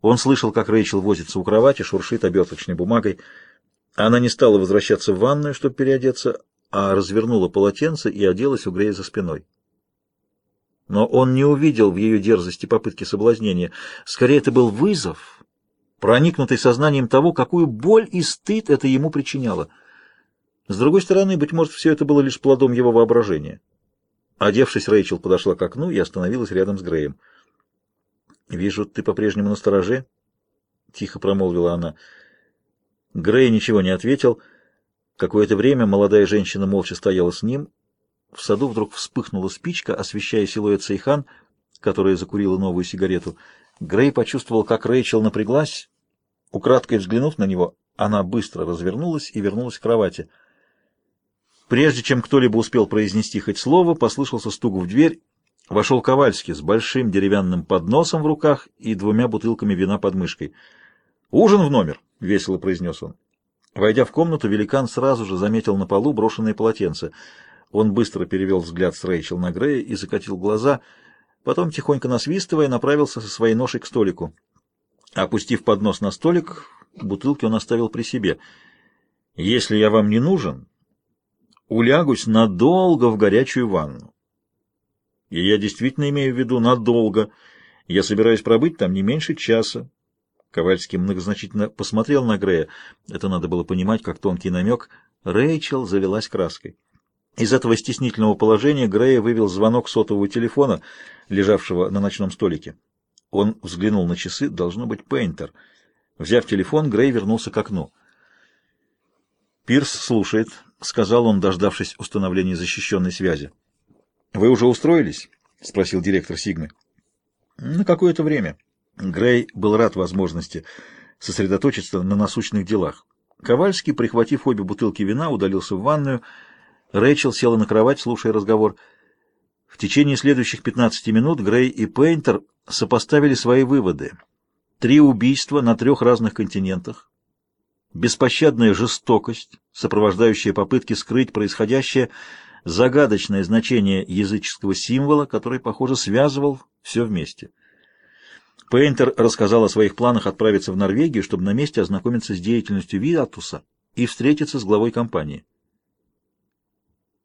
Он слышал, как Рэйчел возится у кровати, шуршит оберточной бумагой. Она не стала возвращаться в ванную, чтобы переодеться, а развернула полотенце и оделась у Грея за спиной. Но он не увидел в ее дерзости попытки соблазнения. Скорее, это был вызов, проникнутый сознанием того, какую боль и стыд это ему причиняло. С другой стороны, быть может, все это было лишь плодом его воображения. Одевшись, Рэйчел подошла к окну и остановилась рядом с Греем. «Вижу, ты по-прежнему на стороже?» — тихо промолвила она. Грей ничего не ответил. Какое-то время молодая женщина молча стояла с ним. В саду вдруг вспыхнула спичка, освещая силуэт Сейхан, которая закурила новую сигарету. Грей почувствовал, как Рэйчел напряглась. Украдкой взглянув на него, она быстро развернулась и вернулась к кровати. Прежде чем кто-либо успел произнести хоть слово, послышался стук в дверь. Вошел Ковальский с большим деревянным подносом в руках и двумя бутылками вина под мышкой. «Ужин в номер!» — весело произнес он. Войдя в комнату, великан сразу же заметил на полу брошенное полотенце. Он быстро перевел взгляд с Рэйчел на Грея и закатил глаза, потом, тихонько насвистывая, направился со своей ношей к столику. Опустив поднос на столик, бутылки он оставил при себе. «Если я вам не нужен, улягусь надолго в горячую ванну. И я действительно имею в виду надолго. Я собираюсь пробыть там не меньше часа. Ковальский многозначительно посмотрел на Грея. Это надо было понимать, как тонкий намек. Рэйчел завелась краской. Из этого стеснительного положения Грея вывел звонок сотового телефона, лежавшего на ночном столике. Он взглянул на часы, должно быть Пейнтер. Взяв телефон, Грей вернулся к окну. «Пирс слушает», — сказал он, дождавшись установления защищенной связи. «Вы уже устроились?» — спросил директор Сигмы. «На какое-то время». Грей был рад возможности сосредоточиться на насущных делах. Ковальский, прихватив обе бутылки вина, удалился в ванную. Рэйчел села на кровать, слушая разговор. В течение следующих 15 минут Грей и Пейнтер сопоставили свои выводы. Три убийства на трех разных континентах, беспощадная жестокость, сопровождающая попытки скрыть происходящее, загадочное значение языческого символа, который, похоже, связывал все вместе. Пейнтер рассказал о своих планах отправиться в Норвегию, чтобы на месте ознакомиться с деятельностью Виатуса и встретиться с главой компании.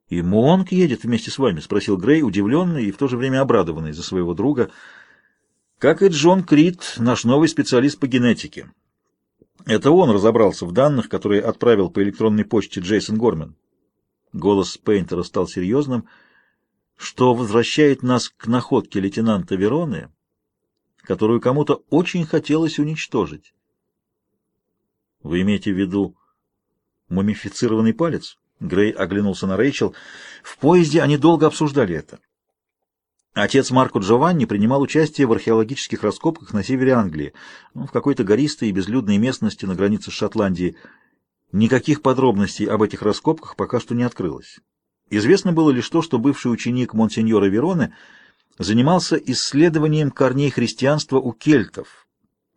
«И Монк едет вместе с вами?» — спросил Грей, удивленный и в то же время обрадованный за своего друга. «Как и Джон Крид, наш новый специалист по генетике. Это он разобрался в данных, которые отправил по электронной почте Джейсон Гормен. Голос Пейнтера стал серьезным, что возвращает нас к находке лейтенанта Вероны, которую кому-то очень хотелось уничтожить. Вы имеете в виду мумифицированный палец? Грей оглянулся на Рэйчел. В поезде они долго обсуждали это. Отец Марко Джованни принимал участие в археологических раскопках на севере Англии, ну, в какой-то гористой и безлюдной местности на границе с Шотландией. Никаких подробностей об этих раскопках пока что не открылось. Известно было лишь то, что бывший ученик монсеньора Вероны занимался исследованием корней христианства у кельтов,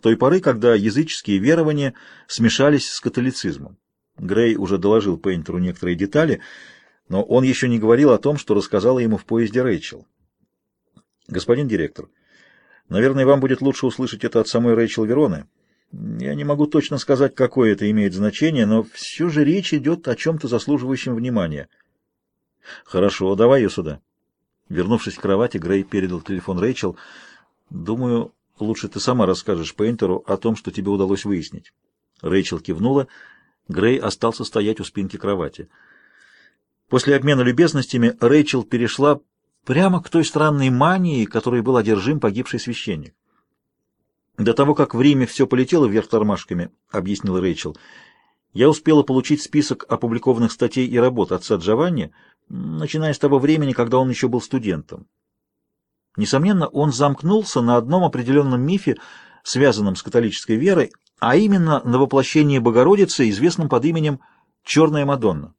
той поры, когда языческие верования смешались с католицизмом. Грей уже доложил Пейнтеру некоторые детали, но он еще не говорил о том, что рассказала ему в поезде Рэйчел. «Господин директор, наверное, вам будет лучше услышать это от самой Рэйчел Вероны. Я не могу точно сказать, какое это имеет значение, но все же речь идет о чем-то заслуживающем внимания. Хорошо, давай ее сюда. Вернувшись к кровати, Грей передал телефон Рэйчел. Думаю, лучше ты сама расскажешь Пейнтеру о том, что тебе удалось выяснить. Рэйчел кивнула. Грей остался стоять у спинки кровати. После обмена любезностями Рэйчел перешла прямо к той странной мании, которой был одержим погибший священник. До того, как в Риме все полетело вверх тормашками, объяснил Рэйчел, я успела получить список опубликованных статей и работ отца Джованни, начиная с того времени, когда он еще был студентом. Несомненно, он замкнулся на одном определенном мифе, связанном с католической верой, а именно на воплощении Богородицы, известном под именем Черная Мадонна.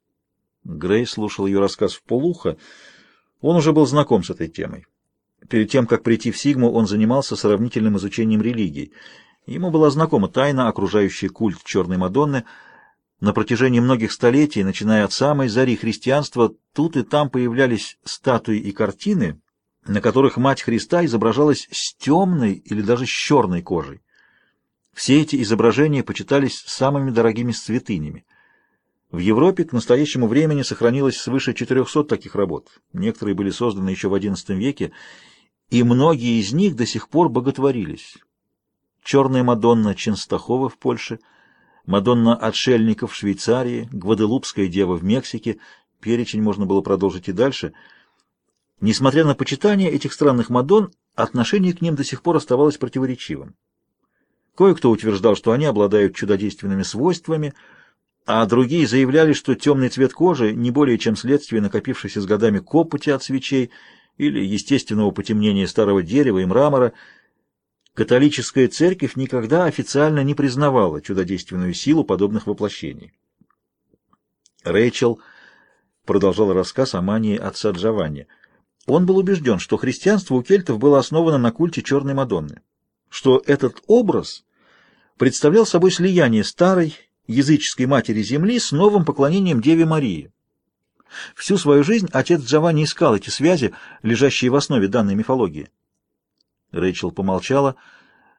Грей слушал ее рассказ в полухо. Он уже был знаком с этой темой. Перед тем, как прийти в Сигму, он занимался сравнительным изучением религий. Ему была знакома тайна, окружающая культ Черной Мадонны. На протяжении многих столетий, начиная от самой зари христианства, тут и там появлялись статуи и картины, на которых Мать Христа изображалась с темной или даже с черной кожей. Все эти изображения почитались самыми дорогими святынями. В Европе к настоящему времени сохранилось свыше 400 таких работ. Некоторые были созданы еще в XI веке, и многие из них до сих пор боготворились. Черная Мадонна Ченстахова в Польше, Мадонна Отшельников в Швейцарии, Гваделупская дева в Мексике, перечень можно было продолжить и дальше. Несмотря на почитание этих странных Мадон, отношение к ним до сих пор оставалось противоречивым. Кое-кто утверждал, что они обладают чудодейственными свойствами – а другие заявляли, что темный цвет кожи не более чем следствие накопившейся с годами копоти от свечей или естественного потемнения старого дерева и мрамора. Католическая церковь никогда официально не признавала чудодейственную силу подобных воплощений. Рэйчел продолжал рассказ о мании отца Джованни. Он был убежден, что христианство у кельтов было основано на культе Черной Мадонны, что этот образ представлял собой слияние старой языческой матери земли с новым поклонением Деве Марии. Всю свою жизнь отец Джованни искал эти связи, лежащие в основе данной мифологии. Рэйчел помолчала,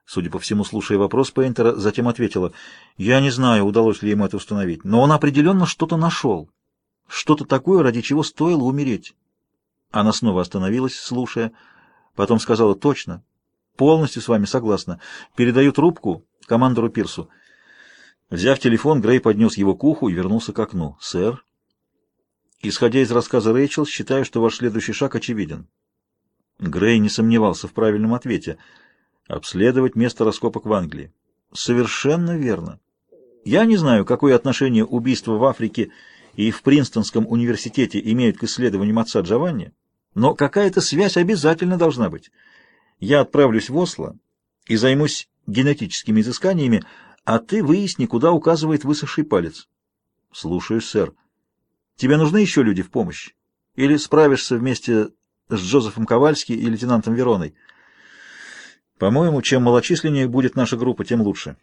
судя по всему, слушая вопрос Пейнтера, затем ответила, «Я не знаю, удалось ли ему это установить, но он определенно что-то нашел, что-то такое, ради чего стоило умереть». Она снова остановилась, слушая, потом сказала, «Точно, полностью с вами согласна. Передаю трубку командору Пирсу». Взяв телефон, Грей поднес его к уху и вернулся к окну. «Сэр?» «Исходя из рассказа Рэйчел, считаю, что ваш следующий шаг очевиден». Грей не сомневался в правильном ответе. «Обследовать место раскопок в Англии». «Совершенно верно. Я не знаю, какое отношение убийства в Африке и в Принстонском университете имеют к исследованиям отца Джованни, но какая-то связь обязательно должна быть. Я отправлюсь в Осло и займусь генетическими изысканиями, а ты выясни, куда указывает высохший палец. — Слушаюсь, сэр. — Тебе нужны еще люди в помощь? Или справишься вместе с Джозефом Ковальски и лейтенантом Вероной? — По-моему, чем малочисленнее будет наша группа, тем лучше.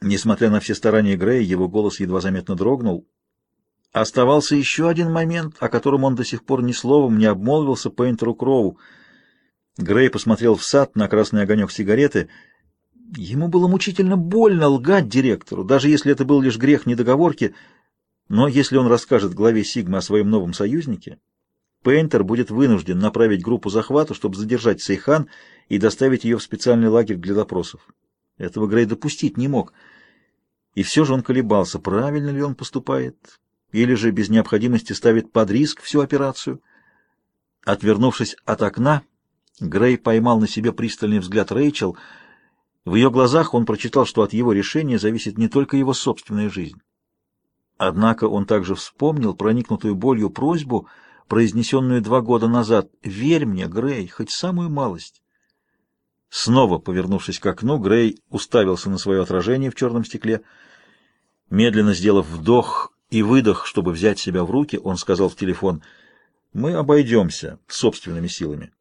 Несмотря на все старания Грея, его голос едва заметно дрогнул. Оставался еще один момент, о котором он до сих пор ни словом не обмолвился Пейнтеру Кроу. Грей посмотрел в сад на красный огонек сигареты — Ему было мучительно больно лгать директору, даже если это был лишь грех недоговорки, но если он расскажет главе Сигма о своем новом союзнике, Пейнтер будет вынужден направить группу захвата, чтобы задержать Сейхан и доставить ее в специальный лагерь для допросов. Этого Грей допустить не мог. И все же он колебался, правильно ли он поступает, или же без необходимости ставит под риск всю операцию. Отвернувшись от окна, Грей поймал на себе пристальный взгляд Рэйчел — в ее глазах он прочитал, что от его решения зависит не только его собственная жизнь. Однако он также вспомнил проникнутую болью просьбу, произнесенную два года назад «Верь мне, Грей, хоть самую малость». Снова повернувшись к окну, Грей уставился на свое отражение в черном стекле. Медленно сделав вдох и выдох, чтобы взять себя в руки, он сказал в телефон «Мы обойдемся собственными силами».